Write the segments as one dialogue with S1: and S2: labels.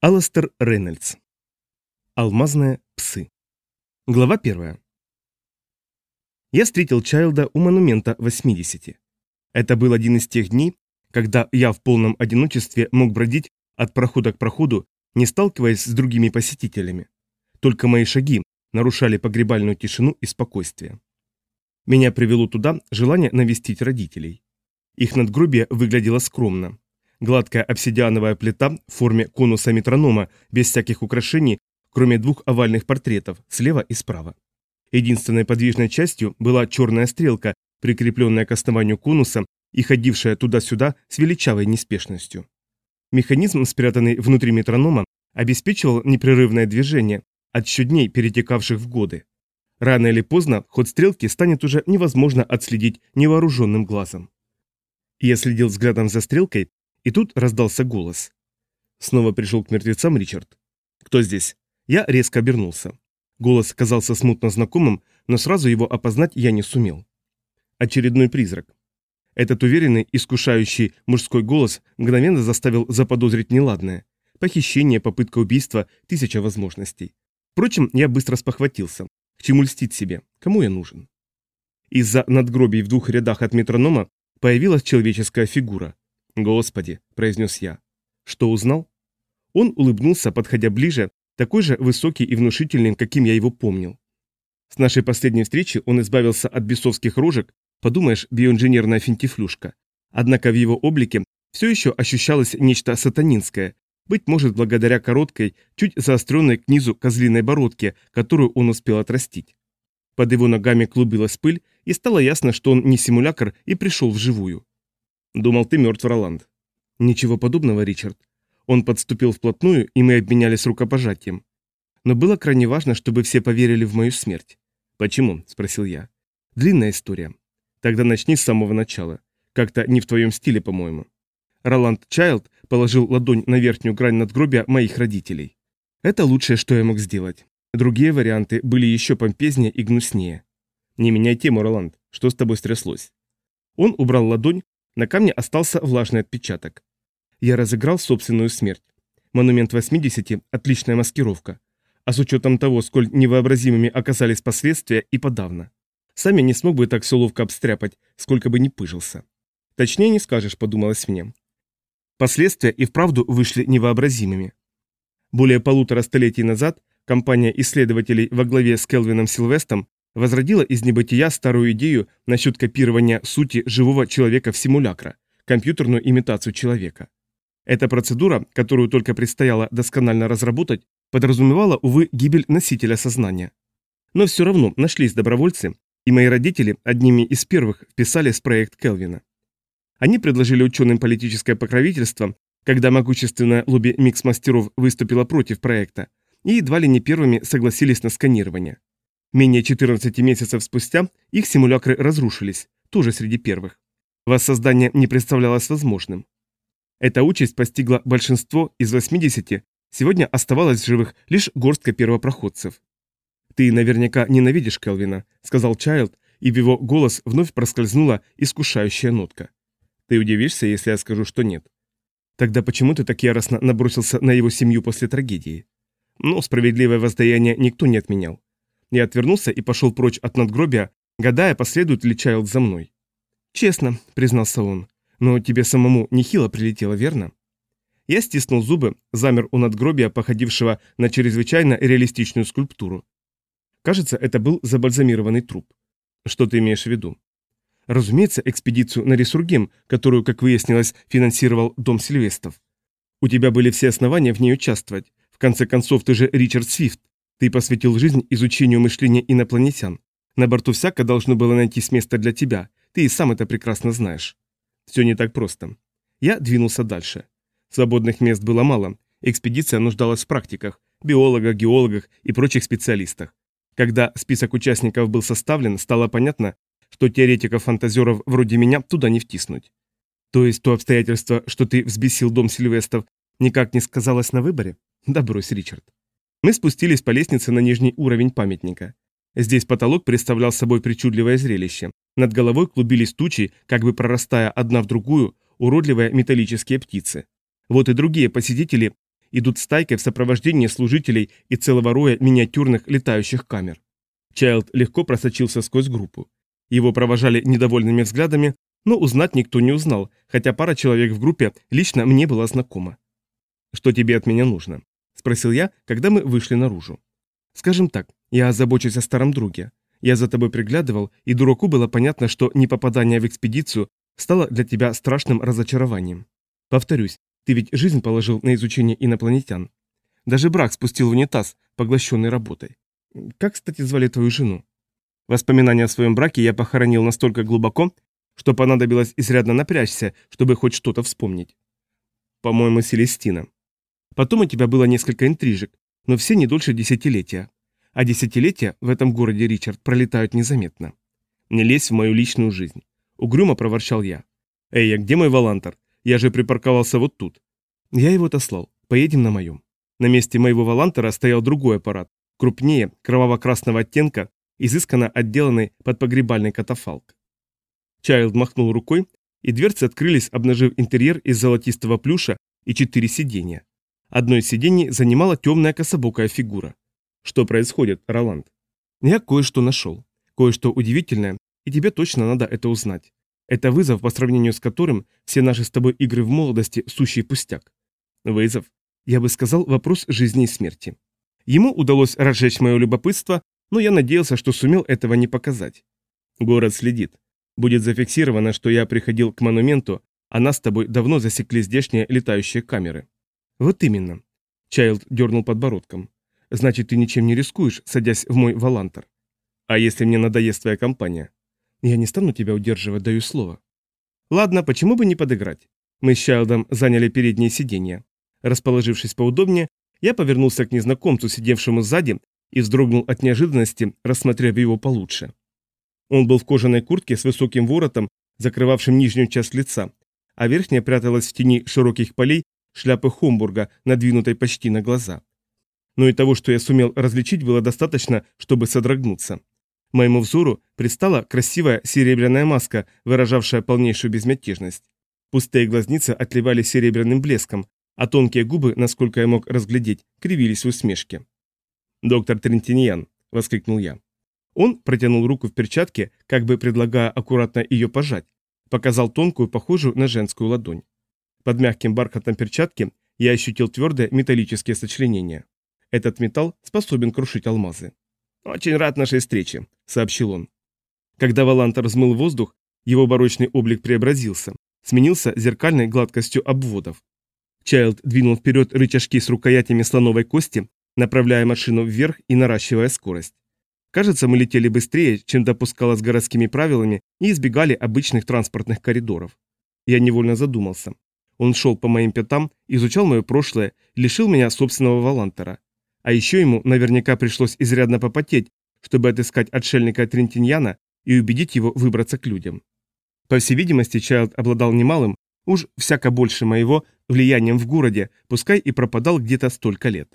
S1: Аластер Рейнольдс. Алмазные псы. Глава первая. Я встретил Чайлда у монумента 80. Это был один из тех дней, когда я в полном одиночестве мог бродить от прохода к проходу, не сталкиваясь с другими посетителями. Только мои шаги нарушали погребальную тишину и спокойствие. Меня привело туда желание навестить родителей. Их надгробие выглядело скромно. Гладкая обсидиановая плита в форме конуса метронома, без всяких украшений, кроме двух овальных портретов, слева и справа. Единственной подвижной частью была черная стрелка, прикрепленная к основанию конуса и ходившая туда-сюда с величавой неспешностью. Механизм, спрятанный внутри метронома, обеспечивал непрерывное движение, отсчет дней, перетекавших в годы. Рано или поздно ход стрелки станет уже невозможно отследить невооруженным глазом. Я следил взглядом за стрелкой, и тут раздался голос. Снова пришел к мертвецам Ричард. «Кто здесь?» Я резко обернулся. Голос казался смутно знакомым, но сразу его опознать я не сумел. Очередной призрак. Этот уверенный, искушающий мужской голос мгновенно заставил заподозрить неладное. Похищение, попытка убийства, тысяча возможностей. Впрочем, я быстро спохватился. К чему льстить себе? Кому я нужен? Из-за надгробий в двух рядах от метронома появилась человеческая фигура. «Господи», — произнес я. «Что узнал?» Он улыбнулся, подходя ближе, такой же высокий и внушительный, каким я его помнил. С нашей последней встречи он избавился от бесовских рожек, подумаешь, биоинженерная финтифлюшка. Однако в его облике все еще ощущалось нечто сатанинское, быть может, благодаря короткой, чуть заостренной к низу козлиной бородке, которую он успел отрастить. Под его ногами клубилась пыль, и стало ясно, что он не симулятор и пришел вживую. Думал, ты мертв, Роланд. Ничего подобного, Ричард. Он подступил вплотную, и мы обменялись рукопожатием. Но было крайне важно, чтобы все поверили в мою смерть. «Почему?» – спросил я. «Длинная история. Тогда начни с самого начала. Как-то не в твоем стиле, по-моему». Роланд Чайлд положил ладонь на верхнюю грань надгробия моих родителей. Это лучшее, что я мог сделать. Другие варианты были еще помпезнее и гнуснее. «Не меняй тему, Роланд. Что с тобой стряслось?» Он убрал ладонь, на камне остался влажный отпечаток. Я разыграл собственную смерть. Монумент 80 – отличная маскировка. А с учетом того, сколь невообразимыми оказались последствия, и подавно. Сами не смог бы так все ловко обстряпать, сколько бы ни пыжился. Точнее не скажешь, подумалось мне. Последствия и вправду вышли невообразимыми. Более полутора столетий назад компания исследователей во главе с Келвином Силвестом возродила из небытия старую идею насчет копирования сути живого человека в симулякра, компьютерную имитацию человека. Эта процедура, которую только предстояло досконально разработать, подразумевала, увы, гибель носителя сознания. Но все равно нашлись добровольцы, и мои родители одними из первых вписались в проект Келвина. Они предложили ученым политическое покровительство, когда могущественное лобби микс-мастеров выступило против проекта, и едва ли не первыми согласились на сканирование. Менее 14 месяцев спустя их симулякры разрушились, тоже среди первых. Воссоздание не представлялось возможным. Эта участь постигла большинство из 80, сегодня оставалось в живых лишь горстка первопроходцев. «Ты наверняка ненавидишь Келвина», — сказал Чайлд, и в его голос вновь проскользнула искушающая нотка. «Ты удивишься, если я скажу, что нет». «Тогда почему ты так яростно набросился на его семью после трагедии?» «Ну, справедливое воздаяние никто не отменял. Я отвернулся и пошел прочь от надгробия, гадая, последует ли Чайлд за мной. «Честно», — признался он, — «но тебе самому нехило прилетело, верно?» Я стиснул зубы, замер у надгробия, походившего на чрезвычайно реалистичную скульптуру. Кажется, это был забальзамированный труп. Что ты имеешь в виду? Разумеется, экспедицию на Ресургем, которую, как выяснилось, финансировал Дом Сильвестов. У тебя были все основания в ней участвовать. В конце концов, ты же Ричард Свифт, ты посвятил жизнь изучению мышления инопланетян. На борту всяко должно было найтись место для тебя. Ты и сам это прекрасно знаешь. Все не так просто. Я двинулся дальше. Свободных мест было мало. Экспедиция нуждалась в практиках, биологах, геологах и прочих специалистах. Когда список участников был составлен, стало понятно, что теоретиков-фантазеров вроде меня туда не втиснуть. То есть то обстоятельство, что ты взбесил дом Сильвестров, никак не сказалось на выборе? Да брось, Ричард. Мы спустились по лестнице на нижний уровень памятника. Здесь потолок представлял собой причудливое зрелище. Над головой клубились тучи, как бы прорастая одна в другую, уродливые металлические птицы. Вот и другие посетители идут стайкой в сопровождении служителей и целого роя миниатюрных летающих камер. Чайлд легко просочился сквозь группу. Его провожали недовольными взглядами, но узнать никто не узнал, хотя пара человек в группе лично мне была знакома. «Что тебе от меня нужно?» – спросил я, когда мы вышли наружу. «Скажем так, я озабочусь о старом друге. Я за тобой приглядывал, и дураку было понятно, что непопадание в экспедицию стало для тебя страшным разочарованием. Повторюсь, ты ведь жизнь положил на изучение инопланетян. Даже брак спустил в унитаз, поглощенный работой. Как, кстати, звали твою жену? Воспоминания о своем браке я похоронил настолько глубоко, что понадобилось изрядно напрячься, чтобы хоть что-то вспомнить. По-моему, Селестина. Потом у тебя было несколько интрижек, но все не дольше десятилетия. А десятилетия в этом городе, Ричард, пролетают незаметно. Не лезь в мою личную жизнь. Угрюмо проворчал я. Эй, а где мой Валантер? Я же припарковался вот тут. Я его отослал. Поедем на моем. На месте моего Валантера стоял другой аппарат, крупнее, кроваво-красного оттенка, изысканно отделанный под погребальный катафалк. Чайлд махнул рукой, и дверцы открылись, обнажив интерьер из золотистого плюша и четыре сиденья. Одно из сидений занимала темная кособокая фигура. Что происходит, Роланд? Я кое-что нашел. Кое-что удивительное, и тебе точно надо это узнать. Это вызов, по сравнению с которым все наши с тобой игры в молодости – сущий пустяк. Вызов? Я бы сказал, вопрос жизни и смерти. Ему удалось разжечь мое любопытство, но я надеялся, что сумел этого не показать. Город следит. Будет зафиксировано, что я приходил к монументу, а нас с тобой давно засекли здешние летающие камеры. Вот именно. Чайлд дернул подбородком. Значит, ты ничем не рискуешь, садясь в мой Валантер. А если мне надоест твоя компания? Я не стану тебя удерживать, даю слово. Ладно, почему бы не подыграть? Мы с Чайлдом заняли переднее сиденье. Расположившись поудобнее, я повернулся к незнакомцу, сидевшему сзади, и вздрогнул от неожиданности, рассмотрев его получше. Он был в кожаной куртке с высоким воротом, закрывавшим нижнюю часть лица, а верхняя пряталась в тени широких полей шляпы Хомбурга, надвинутой почти на глаза но и того, что я сумел различить, было достаточно, чтобы содрогнуться. Моему взору предстала красивая серебряная маска, выражавшая полнейшую безмятежность. Пустые глазницы отливали серебряным блеском, а тонкие губы, насколько я мог разглядеть, кривились в усмешке. «Доктор Трентиньян!» – воскликнул я. Он протянул руку в перчатке, как бы предлагая аккуратно ее пожать, показал тонкую, похожую на женскую ладонь. Под мягким бархатом перчатки я ощутил твердые металлические сочленения. Этот металл способен крушить алмазы. «Очень рад нашей встрече», — сообщил он. Когда Валантер взмыл воздух, его барочный облик преобразился, сменился зеркальной гладкостью обводов. Чайлд двинул вперед рычажки с рукоятями слоновой кости, направляя машину вверх и наращивая скорость. Кажется, мы летели быстрее, чем допускалось городскими правилами, и избегали обычных транспортных коридоров. Я невольно задумался. Он шел по моим пятам, изучал мое прошлое, лишил меня собственного Валантера. А еще ему наверняка пришлось изрядно попотеть, чтобы отыскать отшельника Трентиньяна и убедить его выбраться к людям. По всей видимости, Чайлд обладал немалым, уж всяко больше моего, влиянием в городе, пускай и пропадал где-то столько лет.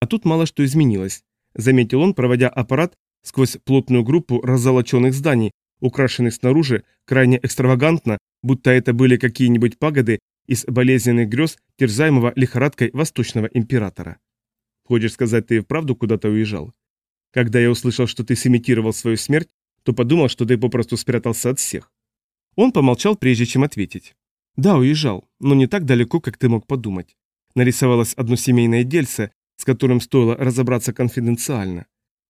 S1: А тут мало что изменилось, заметил он, проводя аппарат сквозь плотную группу раззолоченных зданий, украшенных снаружи крайне экстравагантно, будто это были какие-нибудь пагоды из болезненных грез терзаемого лихорадкой восточного императора. Хочешь сказать, ты и вправду куда-то уезжал? Когда я услышал, что ты сымитировал свою смерть, то подумал, что ты попросту спрятался от всех. Он помолчал, прежде чем ответить. Да, уезжал, но не так далеко, как ты мог подумать. Нарисовалось одно семейное дельце, с которым стоило разобраться конфиденциально.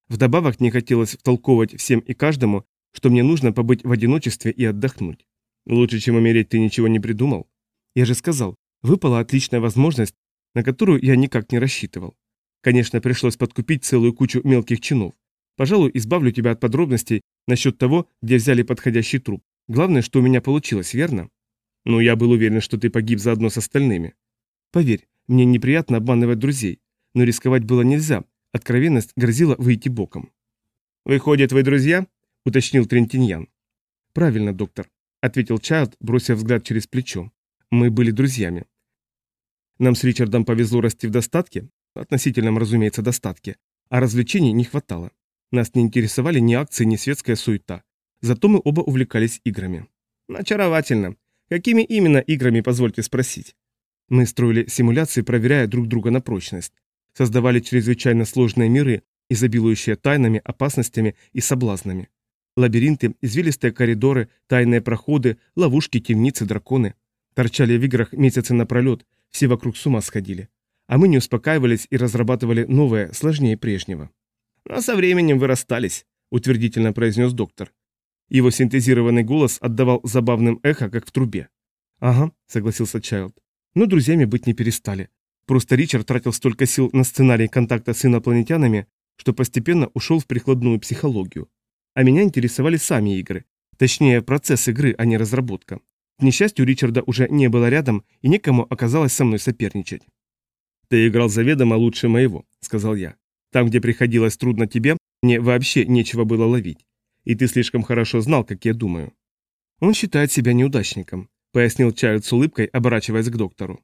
S1: Вдобавок не хотелось втолковывать всем и каждому, что мне нужно побыть в одиночестве и отдохнуть. Лучше, чем умереть, ты ничего не придумал? Я же сказал, выпала отличная возможность, на которую я никак не рассчитывал. Конечно, пришлось подкупить целую кучу мелких чинов. Пожалуй, избавлю тебя от подробностей насчет того, где взяли подходящий труп. Главное, что у меня получилось, верно? Ну, я был уверен, что ты погиб заодно с остальными. Поверь, мне неприятно обманывать друзей, но рисковать было нельзя, откровенность грозила выйти боком. «Выходят, вы друзья?» – уточнил Трентиньян. «Правильно, доктор», – ответил Чайлд, бросив взгляд через плечо. «Мы были друзьями. Нам с Ричардом повезло расти в достатке, относительном, разумеется, достатке, а развлечений не хватало. Нас не интересовали ни акции, ни светская суета. Зато мы оба увлекались играми. Очаровательно. Какими именно играми, позвольте спросить? Мы строили симуляции, проверяя друг друга на прочность. Создавали чрезвычайно сложные миры, изобилующие тайнами, опасностями и соблазнами. Лабиринты, извилистые коридоры, тайные проходы, ловушки, темницы, драконы. Торчали в играх месяцы напролет, все вокруг с ума сходили. А мы не успокаивались и разрабатывали новое, сложнее прежнего. «Но со временем вы расстались», — утвердительно произнес доктор. Его синтезированный голос отдавал забавным эхо, как в трубе. «Ага», — согласился Чайлд. «Но друзьями быть не перестали. Просто Ричард тратил столько сил на сценарий контакта с инопланетянами, что постепенно ушел в прикладную психологию. А меня интересовали сами игры. Точнее, процесс игры, а не разработка. К несчастью, Ричарда уже не было рядом, и некому оказалось со мной соперничать. «Ты играл заведомо лучше моего», — сказал я. «Там, где приходилось трудно тебе, мне вообще нечего было ловить. И ты слишком хорошо знал, как я думаю». «Он считает себя неудачником», — пояснил Чайлд с улыбкой, оборачиваясь к доктору.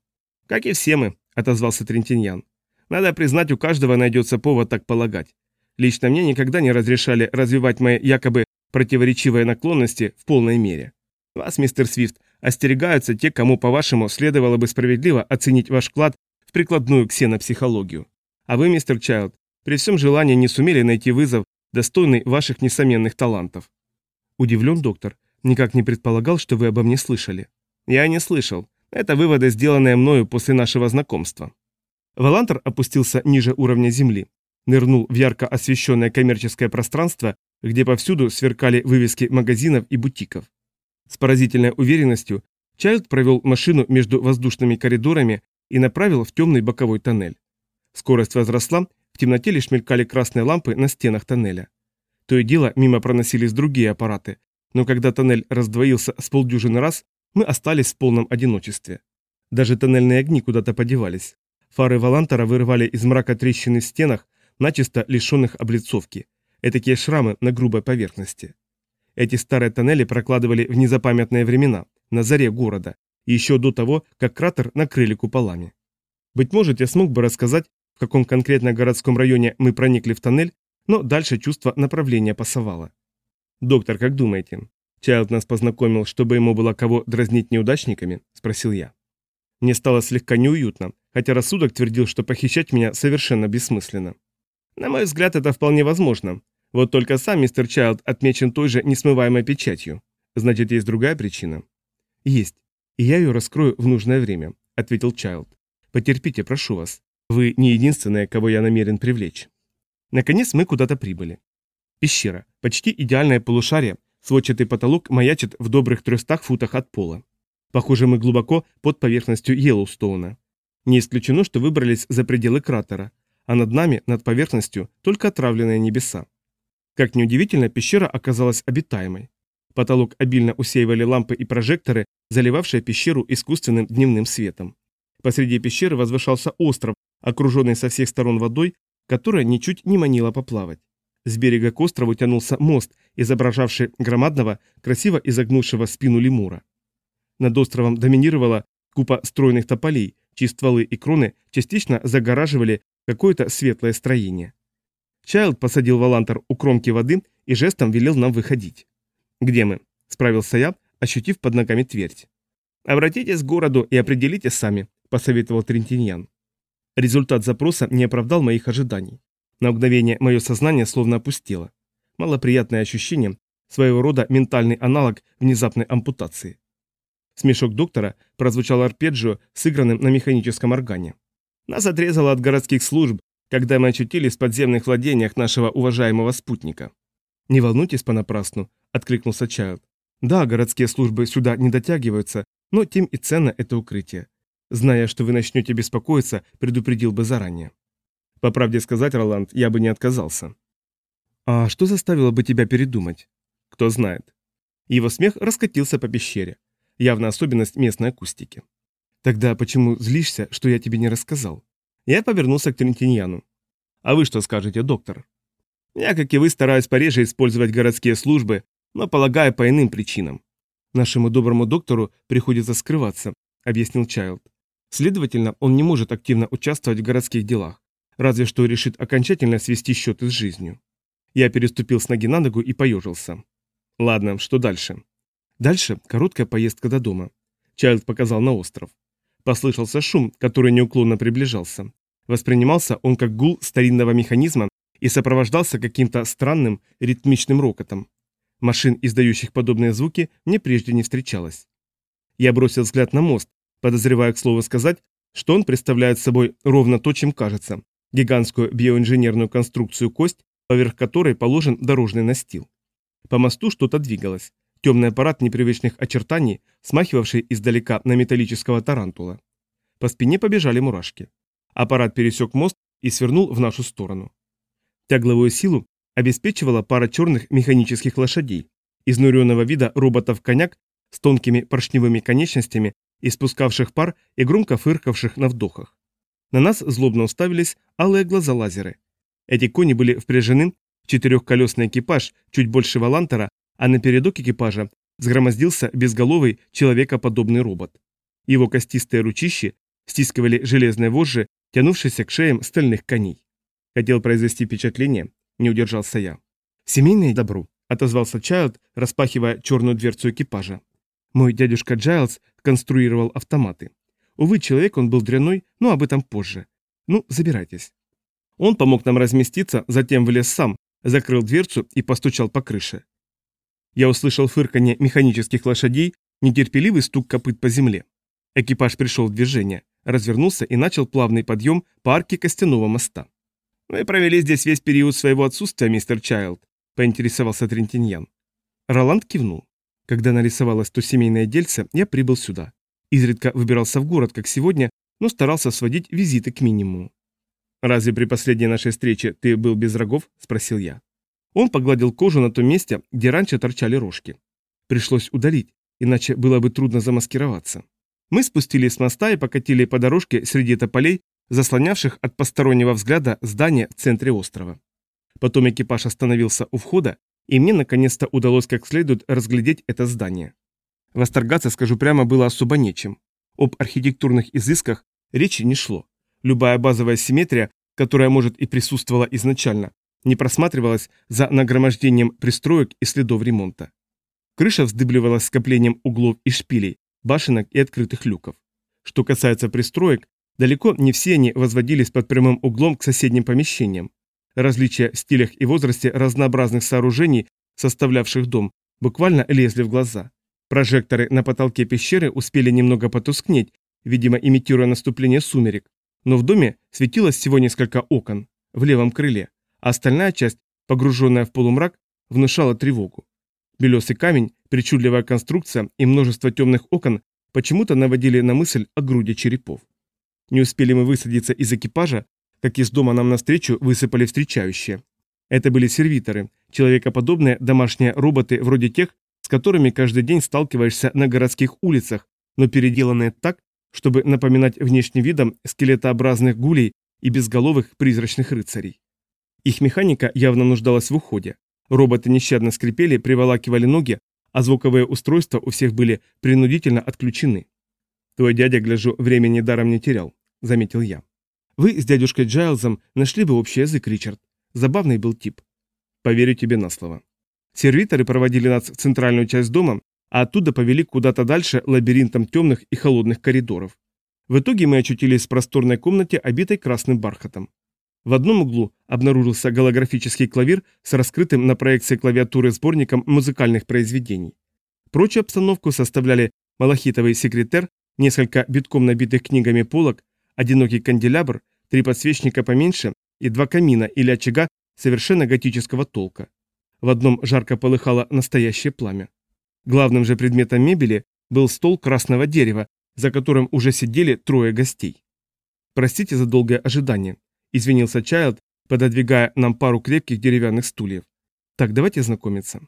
S1: «Как и все мы», — отозвался Трентиньян. «Надо признать, у каждого найдется повод так полагать. Лично мне никогда не разрешали развивать мои якобы противоречивые наклонности в полной мере. Вас, мистер Свифт, остерегаются те, кому, по-вашему, следовало бы справедливо оценить ваш вклад в прикладную ксенопсихологию. А вы, мистер Чайлд, при всем желании не сумели найти вызов, достойный ваших несомненных талантов. Удивлен, доктор. Никак не предполагал, что вы обо мне слышали. Я не слышал. Это выводы, сделанные мною после нашего знакомства. Валантер опустился ниже уровня земли, нырнул в ярко освещенное коммерческое пространство, где повсюду сверкали вывески магазинов и бутиков. С поразительной уверенностью Чайлд провел машину между воздушными коридорами и направил в темный боковой тоннель. Скорость возросла, в темноте лишь мелькали красные лампы на стенах тоннеля. То и дело мимо проносились другие аппараты, но когда тоннель раздвоился с полдюжины раз, мы остались в полном одиночестве. Даже тоннельные огни куда-то подевались. Фары Валантера вырывали из мрака трещины в стенах, начисто лишенных облицовки, этакие шрамы на грубой поверхности. Эти старые тоннели прокладывали в незапамятные времена, на заре города, еще до того, как кратер накрыли куполами. Быть может, я смог бы рассказать, в каком конкретно городском районе мы проникли в тоннель, но дальше чувство направления пасовало. «Доктор, как думаете, Чайлд нас познакомил, чтобы ему было кого дразнить неудачниками?» – спросил я. Мне стало слегка неуютно, хотя рассудок твердил, что похищать меня совершенно бессмысленно. На мой взгляд, это вполне возможно. Вот только сам мистер Чайлд отмечен той же несмываемой печатью. Значит, есть другая причина? Есть. И я ее раскрою в нужное время, ответил Чайлд. Потерпите, прошу вас. Вы не единственная, кого я намерен привлечь. Наконец мы куда-то прибыли. Пещера. Почти идеальное полушарие, сводчатый потолок маячит в добрых трехстах футах от пола. Похоже, мы глубоко под поверхностью Йеллоустоуна. Не исключено, что выбрались за пределы кратера, а над нами, над поверхностью, только отравленные небеса. Как неудивительно, пещера оказалась обитаемой. Потолок обильно усеивали лампы и прожекторы, заливавшие пещеру искусственным дневным светом. Посреди пещеры возвышался остров, окруженный со всех сторон водой, которая ничуть не манила поплавать. С берега к острову тянулся мост, изображавший громадного, красиво изогнувшего спину лемура. Над островом доминировала купа стройных тополей, чьи стволы и кроны частично загораживали какое-то светлое строение. Чайлд посадил Валантер у кромки воды и жестом велел нам выходить. «Где мы?» – справился я, ощутив под ногами твердь. «Обратитесь к городу и определите сами», – посоветовал Трентиньян. Результат запроса не оправдал моих ожиданий. На мгновение мое сознание словно опустело. Малоприятное ощущение, своего рода ментальный аналог внезапной ампутации. Смешок доктора прозвучал арпеджио, сыгранным на механическом органе. Нас отрезало от городских служб, когда мы очутились в подземных владениях нашего уважаемого спутника. «Не волнуйтесь понапрасну», — откликнулся Чайлд. «Да, городские службы сюда не дотягиваются, но тем и ценно это укрытие. Зная, что вы начнете беспокоиться, предупредил бы заранее». По правде сказать, Роланд, я бы не отказался. «А что заставило бы тебя передумать?» «Кто знает». Его смех раскатился по пещере. Явно особенность местной акустики. Тогда почему злишься, что я тебе не рассказал? Я повернулся к Трентиньяну. А вы что скажете, доктор? Я, как и вы, стараюсь пореже использовать городские службы, но полагаю по иным причинам. Нашему доброму доктору приходится скрываться, объяснил Чайлд. Следовательно, он не может активно участвовать в городских делах, разве что решит окончательно свести счеты с жизнью. Я переступил с ноги на ногу и поежился. Ладно, что дальше? Дальше короткая поездка до дома. Чайлд показал на остров. Послышался шум, который неуклонно приближался. Воспринимался он как гул старинного механизма и сопровождался каким-то странным ритмичным рокотом. Машин, издающих подобные звуки, мне прежде не встречалось. Я бросил взгляд на мост, подозревая, к слову сказать, что он представляет собой ровно то, чем кажется – гигантскую биоинженерную конструкцию кость, поверх которой положен дорожный настил. По мосту что-то двигалось. Темный аппарат непривычных очертаний, смахивавший издалека на металлического тарантула. По спине побежали мурашки. Аппарат пересек мост и свернул в нашу сторону. Тягловую силу обеспечивала пара черных механических лошадей, изнуренного вида роботов-коняк с тонкими поршневыми конечностями, испускавших пар и громко фыркавших на вдохах. На нас злобно уставились алые глаза-лазеры. Эти кони были впряжены в четырехколесный экипаж чуть больше валантера, а на передок экипажа сгромоздился безголовый человекоподобный робот. Его костистые ручищи стискивали железные вожжи, тянувшиеся к шеям стальных коней. Хотел произвести впечатление, не удержался я. «Семейное добро», — отозвался Чайлд, распахивая черную дверцу экипажа. «Мой дядюшка Джайлз конструировал автоматы. Увы, человек он был дряной, но об этом позже. Ну, забирайтесь». Он помог нам разместиться, затем влез сам, закрыл дверцу и постучал по крыше. Я услышал фырканье механических лошадей, нетерпеливый стук копыт по земле. Экипаж пришел в движение, развернулся и начал плавный подъем по арке костяного моста. «Вы провели здесь весь период своего отсутствия, мистер Чайлд», — поинтересовался Трентиньян. Роланд кивнул. Когда нарисовалось то семейное дельце, я прибыл сюда. Изредка выбирался в город, как сегодня, но старался сводить визиты к минимуму. «Разве при последней нашей встрече ты был без рогов?» – спросил я. Он погладил кожу на том месте, где раньше торчали рожки. Пришлось удалить, иначе было бы трудно замаскироваться. Мы спустились с моста и покатили по дорожке среди тополей, заслонявших от постороннего взгляда здание в центре острова. Потом экипаж остановился у входа, и мне наконец-то удалось как следует разглядеть это здание. Восторгаться, скажу прямо, было особо нечем. Об архитектурных изысках речи не шло. Любая базовая симметрия, которая, может, и присутствовала изначально, не просматривалась за нагромождением пристроек и следов ремонта. Крыша вздыбливалась скоплением углов и шпилей, башенок и открытых люков. Что касается пристроек, далеко не все они возводились под прямым углом к соседним помещениям. Различия в стилях и возрасте разнообразных сооружений, составлявших дом, буквально лезли в глаза. Прожекторы на потолке пещеры успели немного потускнеть, видимо, имитируя наступление сумерек, но в доме светилось всего несколько окон в левом крыле, а остальная часть, погруженная в полумрак, внушала тревогу. Белесый камень, причудливая конструкция и множество темных окон почему-то наводили на мысль о груди черепов. Не успели мы высадиться из экипажа, как из дома нам навстречу высыпали встречающие. Это были сервиторы, человекоподобные домашние роботы вроде тех, с которыми каждый день сталкиваешься на городских улицах, но переделанные так, чтобы напоминать внешним видом скелетообразных гулей и безголовых призрачных рыцарей. Их механика явно нуждалась в уходе. Роботы нещадно скрипели, приволакивали ноги, а звуковые устройства у всех были принудительно отключены. «Твой дядя, гляжу, времени даром не терял», — заметил я. «Вы с дядюшкой Джайлзом нашли бы общий язык, Ричард. Забавный был тип. Поверю тебе на слово». Сервиторы проводили нас в центральную часть дома, а оттуда повели куда-то дальше лабиринтом темных и холодных коридоров. В итоге мы очутились в просторной комнате, обитой красным бархатом. В одном углу обнаружился голографический клавир с раскрытым на проекции клавиатуры сборником музыкальных произведений. Прочую обстановку составляли малахитовый секретер, несколько битком набитых книгами полок, одинокий канделябр, три подсвечника поменьше и два камина или очага совершенно готического толка. В одном жарко полыхало настоящее пламя. Главным же предметом мебели был стол красного дерева, за которым уже сидели трое гостей. «Простите за долгое ожидание», — извинился Чайлд, пододвигая нам пару крепких деревянных стульев. «Так, давайте знакомиться».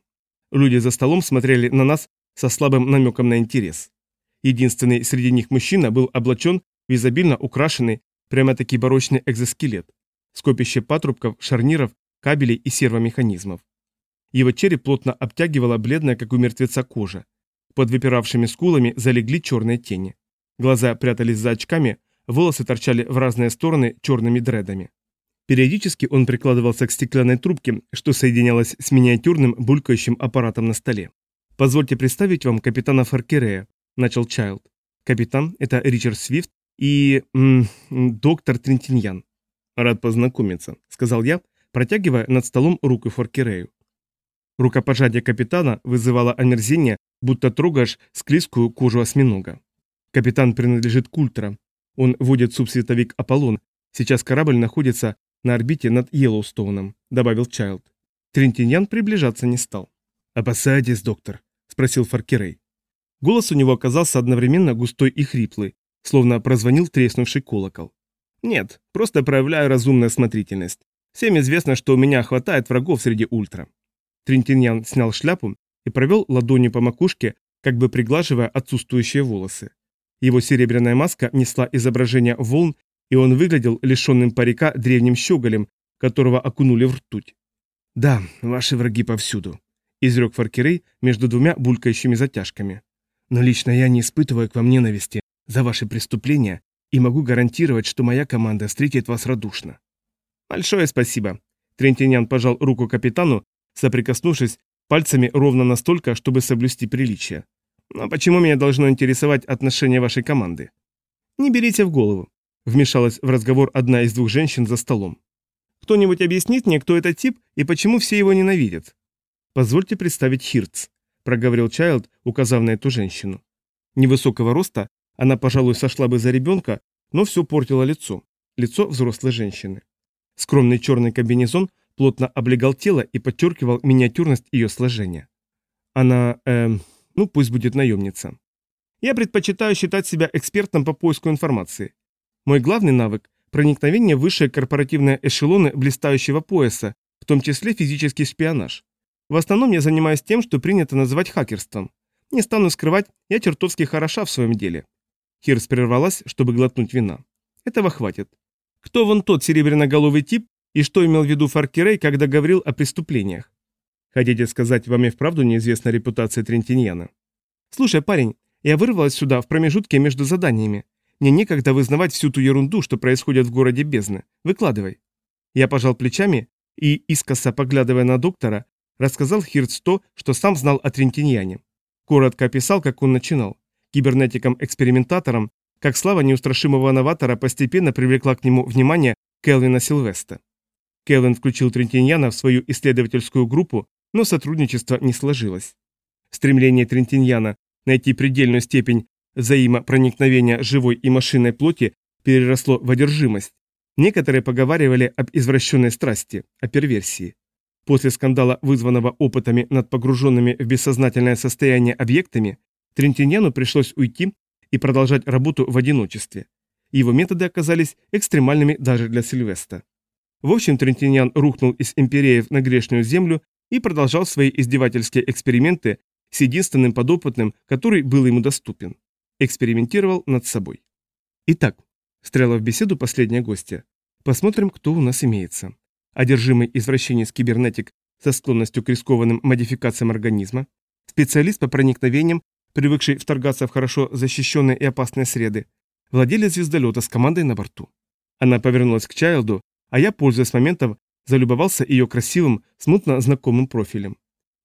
S1: Люди за столом смотрели на нас со слабым намеком на интерес. Единственный среди них мужчина был облачен в изобильно украшенный, прямо-таки барочный экзоскелет, скопище патрубков, шарниров, кабелей и сервомеханизмов. Его череп плотно обтягивала бледная, как у мертвеца, кожа. Под выпиравшими скулами залегли черные тени. Глаза прятались за очками, волосы торчали в разные стороны черными дредами. Периодически он прикладывался к стеклянной трубке, что соединялось с миниатюрным булькающим аппаратом на столе. «Позвольте представить вам капитана Фаркерея», — начал Чайлд. Капитан – это Ричард Свифт и... М, доктор Трентиньян. «Рад познакомиться», — сказал я, протягивая над столом руку Форкерею. Рукопожатие капитана вызывало омерзение, будто трогаешь склизкую кожу осьминога. Капитан принадлежит к Ультра. Он водит субсветовик Аполлон. Сейчас корабль находится на орбите над Йеллоустоуном», — добавил Чайлд. Трентиньян приближаться не стал. «Опасайтесь, доктор?» — спросил Фаркерей. Голос у него оказался одновременно густой и хриплый, словно прозвонил треснувший колокол. «Нет, просто проявляю разумную осмотрительность. Всем известно, что у меня хватает врагов среди ультра». Трентиньян снял шляпу и провел ладонью по макушке, как бы приглаживая отсутствующие волосы. Его серебряная маска несла изображение волн, и он выглядел лишенным парика древним щеголем, которого окунули в ртуть. «Да, ваши враги повсюду», — изрек Фаркерей между двумя булькающими затяжками. «Но лично я не испытываю к вам ненависти за ваши преступления и могу гарантировать, что моя команда встретит вас радушно». «Большое спасибо», — Трентинян пожал руку капитану, соприкоснувшись пальцами ровно настолько, чтобы соблюсти приличие. «Но почему меня должно интересовать отношение вашей команды?» «Не берите в голову», — вмешалась в разговор одна из двух женщин за столом. «Кто-нибудь объяснит мне, кто этот тип и почему все его ненавидят?» «Позвольте представить Хирц», — проговорил Чайлд, указав на эту женщину. Невысокого роста, она, пожалуй, сошла бы за ребенка, но все портило лицо. Лицо взрослой женщины. Скромный черный комбинезон плотно облегал тело и подчеркивал миниатюрность ее сложения. Она, эм, ну пусть будет наемница. Я предпочитаю считать себя экспертом по поиску информации. Мой главный навык – проникновение в высшие корпоративные эшелоны блистающего пояса, в том числе физический шпионаж. В основном я занимаюсь тем, что принято называть хакерством. Не стану скрывать, я чертовски хороша в своем деле. Хирс прервалась, чтобы глотнуть вина. Этого хватит. Кто вон тот серебряноголовый тип и что имел в виду Фаркерей, когда говорил о преступлениях? Хотите сказать, вам и вправду неизвестна репутация Трентиньяна? Слушай, парень, я вырвалась сюда в промежутке между заданиями. Мне некогда вызнавать всю ту ерунду, что происходит в городе бездны. Выкладывай. Я пожал плечами и, искоса поглядывая на доктора, рассказал Хирц то, что сам знал о Трентиньяне. Коротко описал, как он начинал. Кибернетиком-экспериментатором, как слава неустрашимого новатора постепенно привлекла к нему внимание Келвина Силвеста. Келвин включил Трентиньяна в свою исследовательскую группу, но сотрудничество не сложилось. Стремление Трентиньяна найти предельную степень взаимопроникновения живой и машинной плоти переросло в одержимость. Некоторые поговаривали об извращенной страсти, о перверсии. После скандала, вызванного опытами над погруженными в бессознательное состояние объектами, Трентиньяну пришлось уйти и продолжать работу в одиночестве. Его методы оказались экстремальными даже для Сильвеста. В общем, Трентиньян рухнул из империев на грешную землю и продолжал свои издевательские эксперименты с единственным подопытным, который был ему доступен. Экспериментировал над собой. Итак, стрела в беседу последняя гостья. Посмотрим, кто у нас имеется. Одержимый извращенец кибернетик со склонностью к рискованным модификациям организма, специалист по проникновениям, привыкший вторгаться в хорошо защищенные и опасные среды, владелец звездолета с командой на борту. Она повернулась к Чайлду, а я, пользуясь моментом, залюбовался ее красивым, смутно знакомым профилем.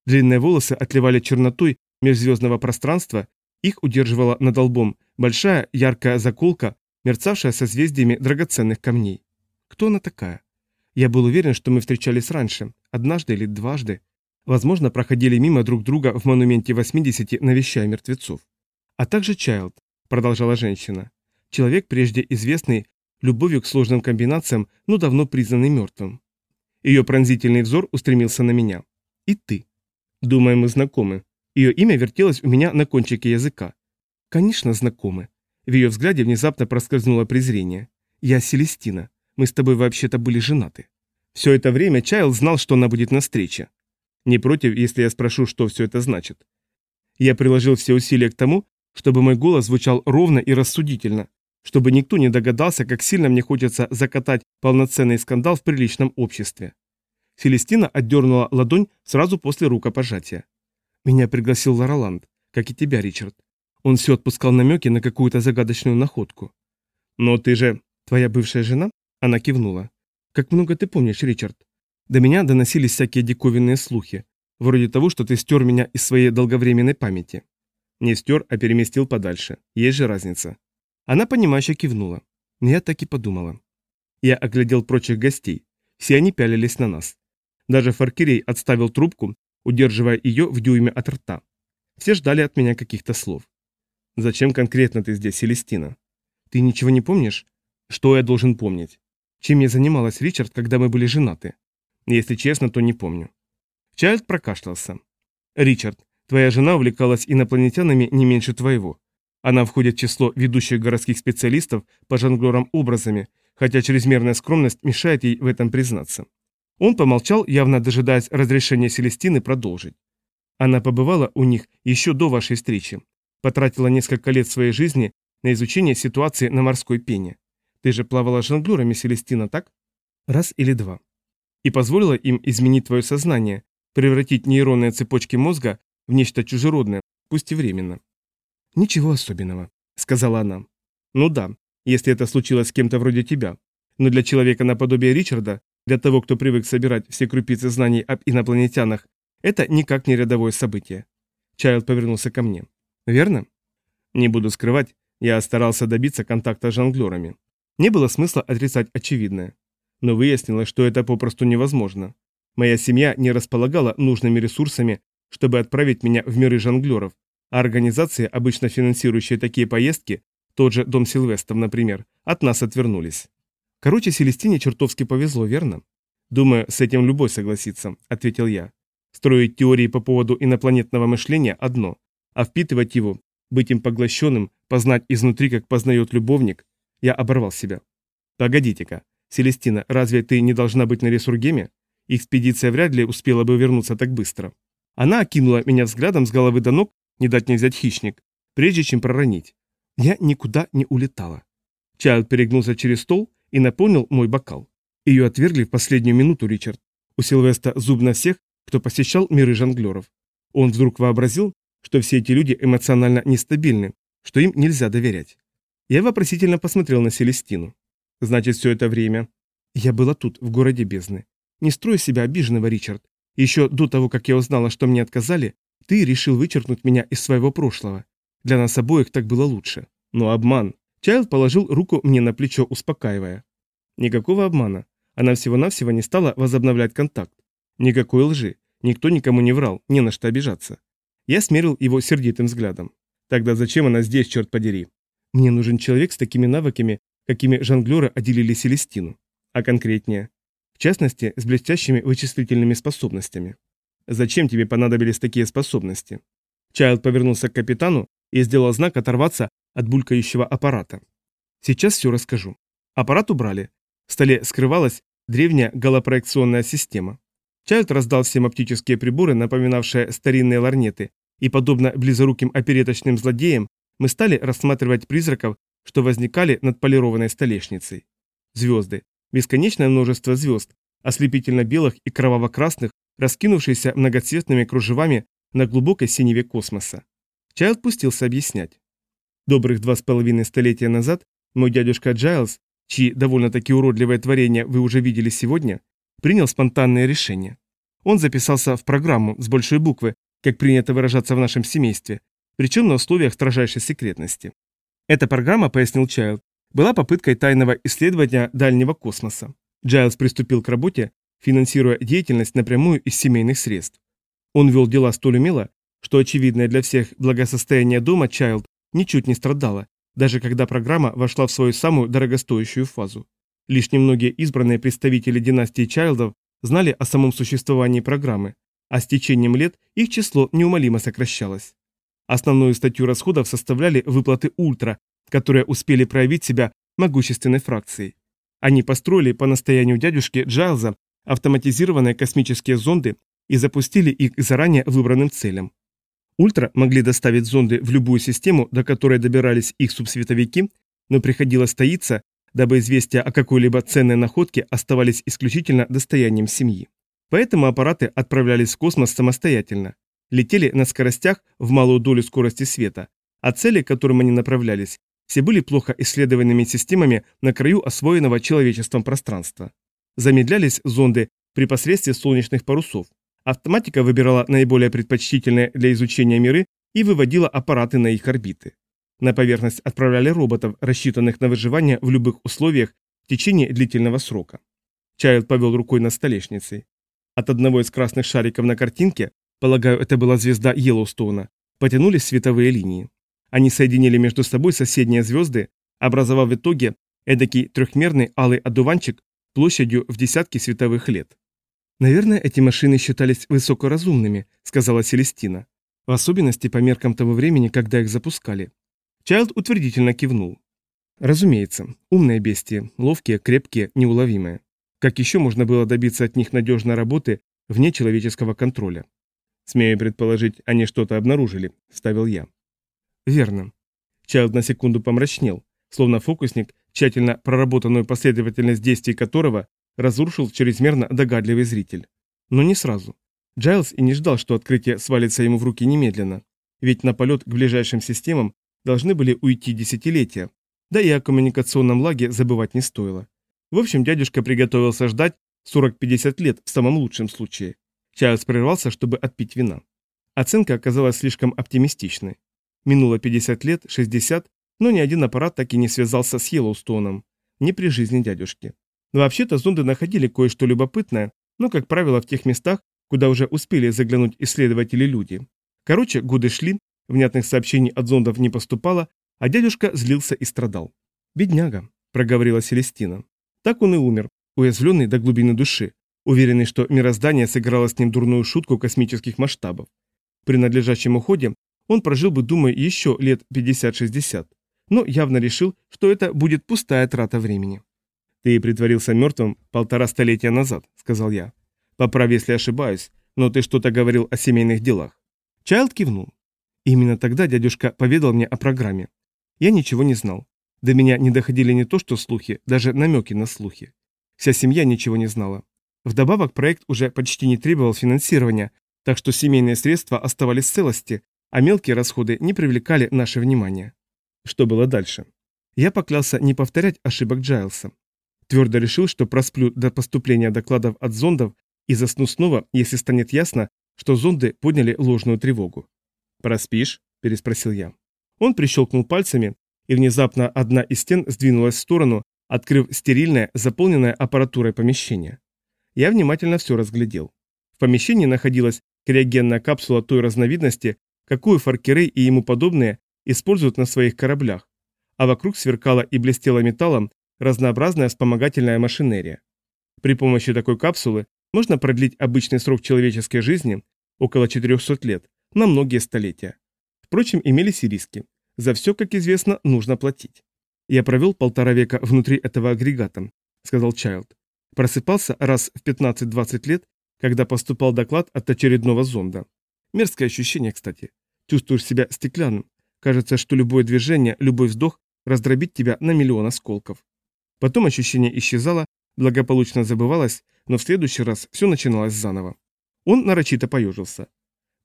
S1: Длинные волосы отливали чернотой межзвездного пространства, их удерживала над лбом большая яркая заколка, мерцавшая созвездиями драгоценных камней. Кто она такая? Я был уверен, что мы встречались раньше, однажды или дважды. Возможно, проходили мимо друг друга в монументе 80, навещая мертвецов. А также Чайлд, продолжала женщина. Человек, прежде известный любовью к сложным комбинациям, но давно признанный мертвым. Ее пронзительный взор устремился на меня. И ты. Думаю, мы знакомы. Ее имя вертелось у меня на кончике языка. Конечно, знакомы. В ее взгляде внезапно проскользнуло презрение. Я Селестина. Мы с тобой вообще-то были женаты. Все это время Чайл знал, что она будет на встрече. Не против, если я спрошу, что все это значит. Я приложил все усилия к тому, чтобы мой голос звучал ровно и рассудительно, чтобы никто не догадался, как сильно мне хочется закатать полноценный скандал в приличном обществе. Селестина отдернула ладонь сразу после рукопожатия. Меня пригласил Лораланд, как и тебя, Ричард. Он все отпускал намеки на какую-то загадочную находку. Но ты же... Твоя бывшая жена? Она кивнула. Как много ты помнишь, Ричард? До меня доносились всякие диковинные слухи, вроде того, что ты стер меня из своей долговременной памяти. Не стер, а переместил подальше. Есть же разница. Она понимающе кивнула. Я так и подумала. Я оглядел прочих гостей. Все они пялились на нас. Даже Фаркирей отставил трубку, удерживая ее в дюйме от рта. Все ждали от меня каких-то слов. «Зачем конкретно ты здесь, Селестина?» «Ты ничего не помнишь?» «Что я должен помнить?» «Чем я занималась, Ричард, когда мы были женаты?» «Если честно, то не помню». Чайльд прокашлялся. «Ричард, твоя жена увлекалась инопланетянами не меньше твоего. Она входит в число ведущих городских специалистов по жонглерам образами, хотя чрезмерная скромность мешает ей в этом признаться. Он помолчал, явно дожидаясь разрешения Селестины продолжить. Она побывала у них еще до вашей встречи, потратила несколько лет своей жизни на изучение ситуации на морской пене. Ты же плавала с жонглерами, Селестина, так? Раз или два. И позволила им изменить твое сознание, превратить нейронные цепочки мозга в нечто чужеродное, пусть и временно. «Ничего особенного», — сказала она. «Ну да, если это случилось с кем-то вроде тебя. Но для человека наподобие Ричарда, для того, кто привык собирать все крупицы знаний об инопланетянах, это никак не рядовое событие. Чайлд повернулся ко мне. Верно? Не буду скрывать, я старался добиться контакта с жонглерами. Не было смысла отрицать очевидное. Но выяснилось, что это попросту невозможно. Моя семья не располагала нужными ресурсами, чтобы отправить меня в миры жонглеров, а организации, обычно финансирующие такие поездки, тот же Дом Сильвестров, например, от нас отвернулись. Короче, Селестине чертовски повезло, верно? Думаю, с этим любой согласится, ответил я. Строить теории по поводу инопланетного мышления – одно, а впитывать его, быть им поглощенным, познать изнутри, как познает любовник, я оборвал себя. Погодите-ка, Селестина, разве ты не должна быть на ресургеме? Экспедиция вряд ли успела бы вернуться так быстро. Она окинула меня взглядом с головы до ног, не дать не взять хищник, прежде чем проронить. Я никуда не улетала. Чайлд перегнулся через стол и наполнил мой бокал. Ее отвергли в последнюю минуту, Ричард. У Силвеста зуб на всех, кто посещал миры жонглеров. Он вдруг вообразил, что все эти люди эмоционально нестабильны, что им нельзя доверять. Я вопросительно посмотрел на Селестину. Значит, все это время... Я была тут, в городе бездны. Не строй себя обиженного, Ричард. Еще до того, как я узнала, что мне отказали, ты решил вычеркнуть меня из своего прошлого. Для нас обоих так было лучше. Но обман. Чайлд положил руку мне на плечо, успокаивая. Никакого обмана. Она всего-навсего не стала возобновлять контакт. Никакой лжи. Никто никому не врал, не на что обижаться. Я смерил его сердитым взглядом. Тогда зачем она здесь, черт подери? Мне нужен человек с такими навыками, какими жонглеры отделили Селестину. А конкретнее. В частности, с блестящими вычислительными способностями. Зачем тебе понадобились такие способности? Чайлд повернулся к капитану и сделал знак оторваться от булькающего аппарата. Сейчас все расскажу. Аппарат убрали. В столе скрывалась древняя голопроекционная система. Чайлд раздал всем оптические приборы, напоминавшие старинные ларнеты, и, подобно близоруким опереточным злодеям, мы стали рассматривать призраков, что возникали над полированной столешницей. Звезды. Бесконечное множество звезд, ослепительно-белых и кроваво-красных, раскинувшиеся многоцветными кружевами на глубокой синеве космоса. Чайлд пустился объяснять. Добрых два с половиной столетия назад мой дядюшка Джайлз, чьи довольно-таки уродливое творение вы уже видели сегодня, принял спонтанное решение. Он записался в программу с большой буквы, как принято выражаться в нашем семействе, причем на условиях строжайшей секретности. Эта программа, пояснил Чайлд, была попыткой тайного исследования дальнего космоса. Джайлз приступил к работе, финансируя деятельность напрямую из семейных средств. Он вел дела столь умело, что очевидное для всех благосостояние дома Чайлд ничуть не страдало, даже когда программа вошла в свою самую дорогостоящую фазу. Лишь немногие избранные представители династии Чайлдов знали о самом существовании программы, а с течением лет их число неумолимо сокращалось. Основную статью расходов составляли выплаты ультра, которые успели проявить себя могущественной фракцией. Они построили по настоянию дядюшки Джайлза автоматизированные космические зонды и запустили их заранее выбранным целям. Ультра могли доставить зонды в любую систему, до которой добирались их субсветовики, но приходилось стоиться, дабы известия о какой-либо ценной находке оставались исключительно достоянием семьи. Поэтому аппараты отправлялись в космос самостоятельно, летели на скоростях в малую долю скорости света, а цели, к которым они направлялись, все были плохо исследованными системами на краю освоенного человечеством пространства. Замедлялись зонды при посредстве солнечных парусов, Автоматика выбирала наиболее предпочтительные для изучения миры и выводила аппараты на их орбиты. На поверхность отправляли роботов, рассчитанных на выживание в любых условиях в течение длительного срока. Чайлд повел рукой над столешницей. От одного из красных шариков на картинке, полагаю, это была звезда Йеллоустоуна, потянулись световые линии. Они соединили между собой соседние звезды, образовав в итоге эдакий трехмерный алый одуванчик площадью в десятки световых лет. «Наверное, эти машины считались высокоразумными», — сказала Селестина. «В особенности по меркам того времени, когда их запускали». Чайлд утвердительно кивнул. «Разумеется, умные бестии, ловкие, крепкие, неуловимые. Как еще можно было добиться от них надежной работы вне человеческого контроля? Смею предположить, они что-то обнаружили, ставил я. Верно. Чайлд на секунду помрачнел, словно фокусник, тщательно проработанную последовательность действий которого разрушил чрезмерно догадливый зритель. Но не сразу. Джайлз и не ждал, что открытие свалится ему в руки немедленно, ведь на полет к ближайшим системам должны были уйти десятилетия, да и о коммуникационном лаге забывать не стоило. В общем, дядюшка приготовился ждать 40-50 лет в самом лучшем случае. Чайлз прервался, чтобы отпить вина. Оценка оказалась слишком оптимистичной. Минуло 50 лет, 60, но ни один аппарат так и не связался с Йеллоустоном, не при жизни дядюшки. Вообще-то зонды находили кое-что любопытное, но, как правило, в тех местах, куда уже успели заглянуть исследователи-люди. Короче, годы шли, внятных сообщений от зондов не поступало, а дядюшка злился и страдал. «Бедняга», — проговорила Селестина. Так он и умер, уязвленный до глубины души, уверенный, что мироздание сыграло с ним дурную шутку космических масштабов. При надлежащем уходе он прожил бы, думаю, еще лет 50-60, но явно решил, что это будет пустая трата времени. «Ты притворился мертвым полтора столетия назад», — сказал я. «Поправь, если ошибаюсь, но ты что-то говорил о семейных делах». Чайлд кивнул. Именно тогда дядюшка поведал мне о программе. Я ничего не знал. До меня не доходили не то что слухи, даже намеки на слухи. Вся семья ничего не знала. Вдобавок проект уже почти не требовал финансирования, так что семейные средства оставались в целости, а мелкие расходы не привлекали наше внимание. Что было дальше? Я поклялся не повторять ошибок Джайлса. Твердо решил, что просплю до поступления докладов от зондов и засну снова, если станет ясно, что зонды подняли ложную тревогу. «Проспишь?» – переспросил я. Он прищелкнул пальцами, и внезапно одна из стен сдвинулась в сторону, открыв стерильное, заполненное аппаратурой помещение. Я внимательно все разглядел. В помещении находилась криогенная капсула той разновидности, какую фаркеры и ему подобные используют на своих кораблях, а вокруг сверкала и блестела металлом разнообразная вспомогательная машинерия. При помощи такой капсулы можно продлить обычный срок человеческой жизни, около 400 лет, на многие столетия. Впрочем, имелись и риски. За все, как известно, нужно платить. Я провел полтора века внутри этого агрегата, сказал Чайлд. Просыпался раз в 15-20 лет, когда поступал доклад от очередного зонда. Мерзкое ощущение, кстати. Чувствуешь себя стеклянным. Кажется, что любое движение, любой вздох раздробит тебя на миллион осколков. Потом ощущение исчезало, благополучно забывалось, но в следующий раз все начиналось заново. Он нарочито поежился.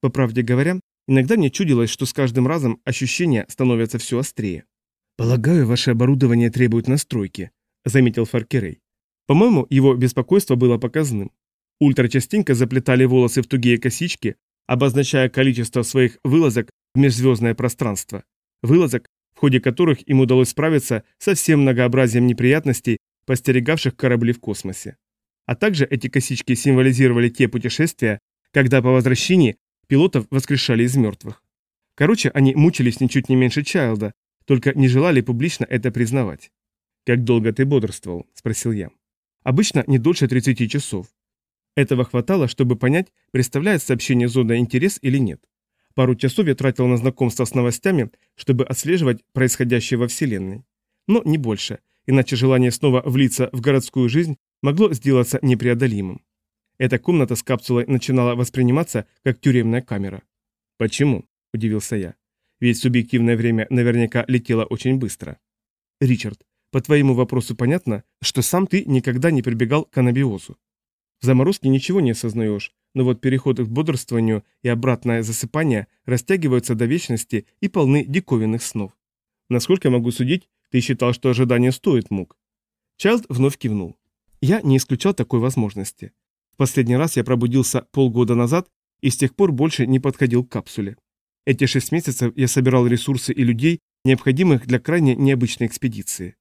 S1: По правде говоря, Иногда мне чудилось, что с каждым разом ощущения становятся все острее. «Полагаю, ваше оборудование требует настройки», — заметил Фаркерей. По-моему, его беспокойство было показным. Ультра частенько заплетали волосы в тугие косички, обозначая количество своих вылазок в межзвездное пространство. Вылазок, в ходе которых им удалось справиться со всем многообразием неприятностей, постерегавших корабли в космосе. А также эти косички символизировали те путешествия, когда по возвращении Пилотов воскрешали из мертвых. Короче, они мучились ничуть не меньше Чайлда, только не желали публично это признавать. «Как долго ты бодрствовал?» – спросил я. «Обычно не дольше 30 часов. Этого хватало, чтобы понять, представляет сообщение зода интерес или нет. Пару часов я тратил на знакомство с новостями, чтобы отслеживать происходящее во Вселенной. Но не больше, иначе желание снова влиться в городскую жизнь могло сделаться непреодолимым. Эта комната с капсулой начинала восприниматься как тюремная камера. «Почему?» – удивился я. «Ведь субъективное время наверняка летело очень быстро». «Ричард, по твоему вопросу понятно, что сам ты никогда не прибегал к анабиозу. В заморозке ничего не осознаешь, но вот переход к бодрствованию и обратное засыпание растягиваются до вечности и полны диковинных снов. Насколько могу судить, ты считал, что ожидание стоит мук. Чайлд вновь кивнул. Я не исключал такой возможности. Последний раз я пробудился полгода назад и с тех пор больше не подходил к капсуле. Эти шесть месяцев я собирал ресурсы и людей, необходимых для крайне необычной экспедиции.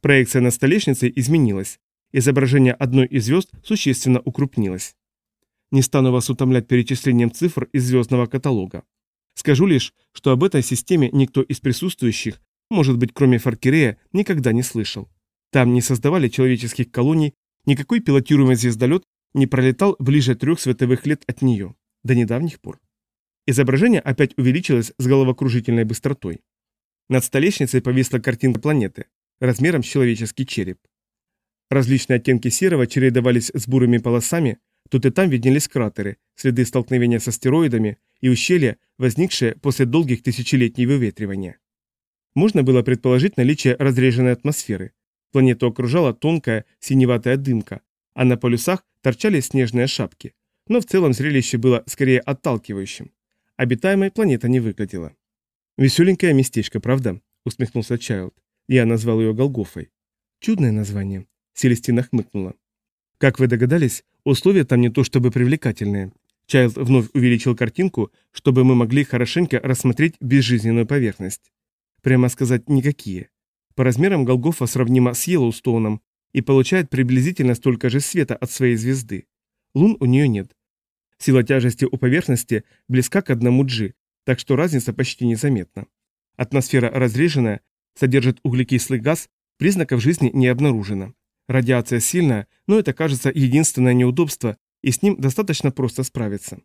S1: Проекция на столешнице изменилась. Изображение одной из звезд существенно укрупнилось. Не стану вас утомлять перечислением цифр из звездного каталога. Скажу лишь, что об этой системе никто из присутствующих, может быть, кроме Фаркерея, никогда не слышал. Там не создавали человеческих колоний, никакой пилотируемый звездолет не пролетал ближе трех световых лет от нее, до недавних пор. Изображение опять увеличилось с головокружительной быстротой. Над столешницей повисла картинка планеты, размером с человеческий череп. Различные оттенки серого чередовались с бурыми полосами, тут и там виднелись кратеры, следы столкновения с астероидами и ущелья, возникшие после долгих тысячелетней выветривания. Можно было предположить наличие разреженной атмосферы. Планету окружала тонкая синеватая дымка, а на полюсах торчали снежные шапки. Но в целом зрелище было скорее отталкивающим. Обитаемой планета не выглядела. «Веселенькое местечко, правда?» — усмехнулся Чайлд. Я назвал ее Голгофой. Чудное название. Селестина хмыкнула. Как вы догадались, условия там не то чтобы привлекательные. Чайлд вновь увеличил картинку, чтобы мы могли хорошенько рассмотреть безжизненную поверхность. Прямо сказать, никакие. По размерам Голгофа сравнима с Йеллоустоуном и получает приблизительно столько же света от своей звезды. Лун у нее нет. Сила тяжести у поверхности близка к одному G, так что разница почти незаметна. Атмосфера разреженная, содержит углекислый газ, признаков жизни не обнаружено. Радиация сильная, но это, кажется, единственное неудобство, и с ним достаточно просто справиться.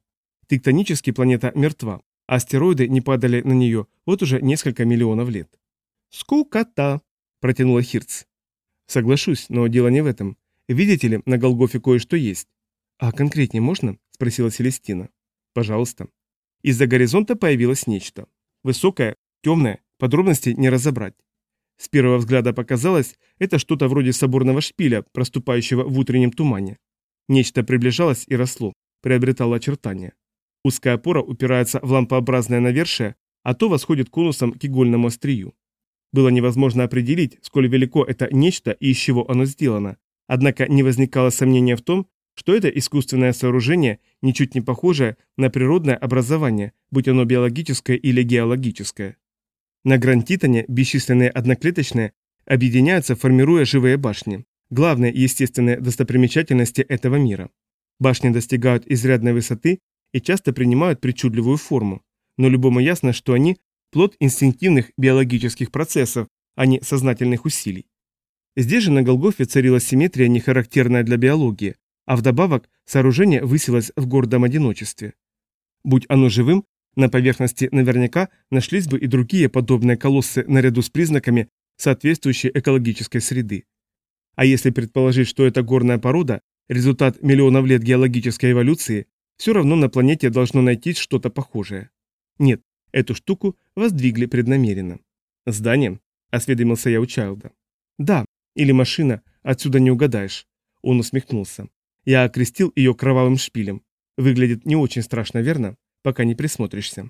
S1: Тектонически планета мертва, а астероиды не падали на нее вот уже несколько миллионов лет. «Скукота!» – протянула Хирц. «Соглашусь, но дело не в этом. Видите ли, на Голгофе кое-что есть». «А конкретнее можно?» – спросила Селестина. «Пожалуйста». Из-за горизонта появилось нечто. Высокое, темное, подробностей не разобрать. С первого взгляда показалось, это что-то вроде соборного шпиля, проступающего в утреннем тумане. Нечто приближалось и росло, приобретало очертания. Узкая опора упирается в лампообразное навершие, а то восходит конусом к игольному острию. Было невозможно определить, сколь велико это нечто и из чего оно сделано, однако не возникало сомнения в том, что это искусственное сооружение ничуть не похожее на природное образование, будь оно биологическое или геологическое. На Гранд-Титане бесчисленные одноклеточные объединяются, формируя живые башни, главные естественные достопримечательности этого мира. Башни достигают изрядной высоты и часто принимают причудливую форму, но любому ясно, что они – плод инстинктивных биологических процессов, а не сознательных усилий. Здесь же на Голгофе царила симметрия, не характерная для биологии, а вдобавок сооружение высилось в гордом одиночестве. Будь оно живым, на поверхности наверняка нашлись бы и другие подобные колоссы наряду с признаками соответствующей экологической среды. А если предположить, что это горная порода, результат миллионов лет геологической эволюции, все равно на планете должно найти что-то похожее. Нет, эту штуку воздвигли преднамеренно. Здание? Осведомился я у Чайлда. Да, или машина, отсюда не угадаешь. Он усмехнулся. Я окрестил ее кровавым шпилем. Выглядит не очень страшно, верно? Пока не присмотришься.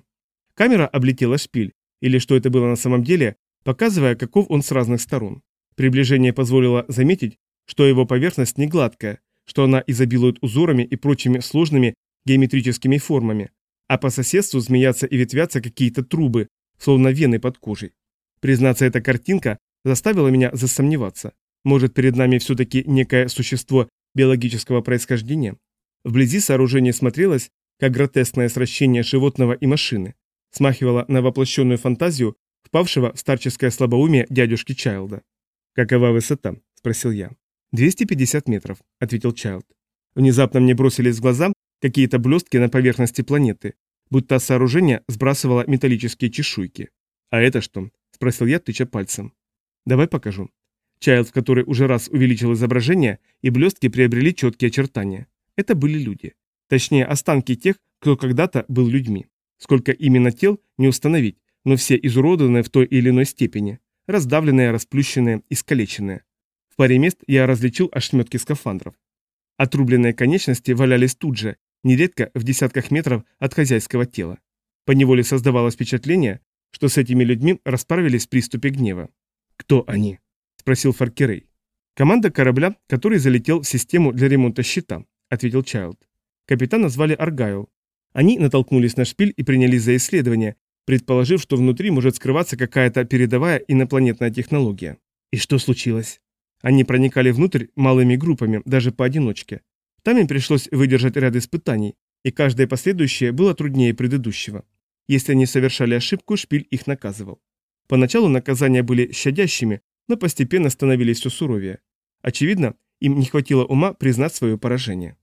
S1: Камера облетела шпиль, или что это было на самом деле, показывая, каков он с разных сторон. Приближение позволило заметить, что его поверхность не гладкая, что она изобилует узорами и прочими сложными геометрическими формами, а по соседству змеятся и ветвятся какие-то трубы, словно вены под кожей. Признаться, эта картинка заставила меня засомневаться. Может, перед нами все-таки некое существо биологического происхождения? Вблизи сооружение смотрелось, как гротескное сращение животного и машины, смахивало на воплощенную фантазию впавшего в старческое слабоумие дядюшки Чайлда. «Какова высота?» – спросил я. «250 метров», – ответил Чайлд. Внезапно мне бросились в глаза какие-то блестки на поверхности планеты, будто сооружение сбрасывало металлические чешуйки. «А это что?» – спросил я, тыча пальцем. «Давай покажу». Чайлд, который уже раз увеличил изображение, и блестки приобрели четкие очертания. Это были люди. Точнее, останки тех, кто когда-то был людьми. Сколько именно тел, не установить, но все изуродованные в той или иной степени. Раздавленные, расплющенные, искалеченные. В паре мест я различил ошметки скафандров. Отрубленные конечности валялись тут же, нередко в десятках метров от хозяйского тела. Поневоле создавалось впечатление, что с этими людьми расправились в приступе гнева. «Кто они?» – спросил Фаркерей. «Команда корабля, который залетел в систему для ремонта щита», – ответил Чайлд. Капитана звали Аргайл. Они натолкнулись на шпиль и принялись за исследование, предположив, что внутри может скрываться какая-то передовая инопланетная технология. И что случилось? Они проникали внутрь малыми группами, даже поодиночке. Там им пришлось выдержать ряд испытаний, и каждое последующее было труднее предыдущего. Если они совершали ошибку, шпиль их наказывал. Поначалу наказания были щадящими, но постепенно становились все суровее. Очевидно, им не хватило ума признать свое поражение.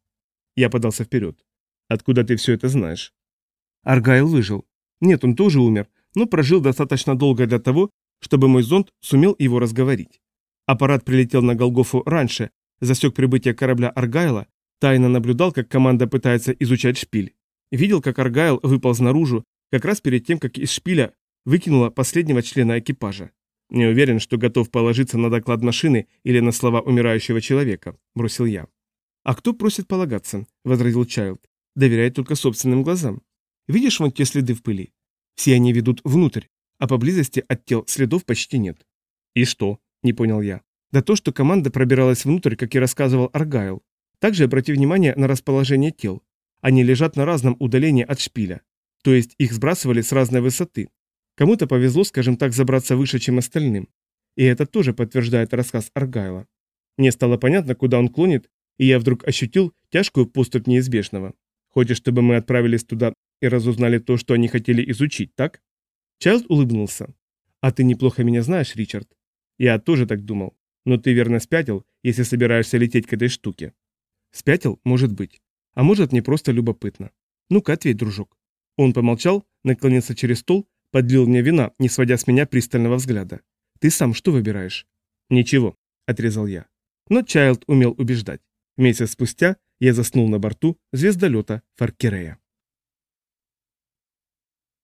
S1: Я подался вперед. «Откуда ты все это знаешь?» Аргайл выжил. Нет, он тоже умер, но прожил достаточно долго для того, чтобы мой зонд сумел его разговорить. Аппарат прилетел на Голгофу раньше, засек прибытие корабля Аргайла, тайно наблюдал, как команда пытается изучать шпиль. Видел, как Аргайл выпал наружу, как раз перед тем, как из шпиля выкинула последнего члена экипажа. Не уверен, что готов положиться на доклад машины или на слова умирающего человека, бросил я. А кто просит полагаться? возразил Чайлд. Доверяет только собственным глазам. Видишь вон те следы в пыли? Все они ведут внутрь, а поблизости от тел следов почти нет. И что? Не понял я. Да то, что команда пробиралась внутрь, как и рассказывал Аргайл. Также обрати внимание на расположение тел. Они лежат на разном удалении от шпиля. То есть их сбрасывали с разной высоты. Кому-то повезло, скажем так, забраться выше, чем остальным. И это тоже подтверждает рассказ Аргайла. Мне стало понятно, куда он клонит, и я вдруг ощутил тяжкую поступь неизбежного. Хочешь, чтобы мы отправились туда и разузнали то, что они хотели изучить, так? Чайлд улыбнулся. А ты неплохо меня знаешь, Ричард. Я тоже так думал. Но ты верно спятил, если собираешься лететь к этой штуке. Спятил, может быть. А может, мне просто любопытно. Ну-ка, ответь, дружок. Он помолчал, наклонился через стол, подлил мне вина, не сводя с меня пристального взгляда. Ты сам что выбираешь? Ничего, отрезал я. Но Чайлд умел убеждать. Месяц спустя я заснул на борту звездолета Фаркерея.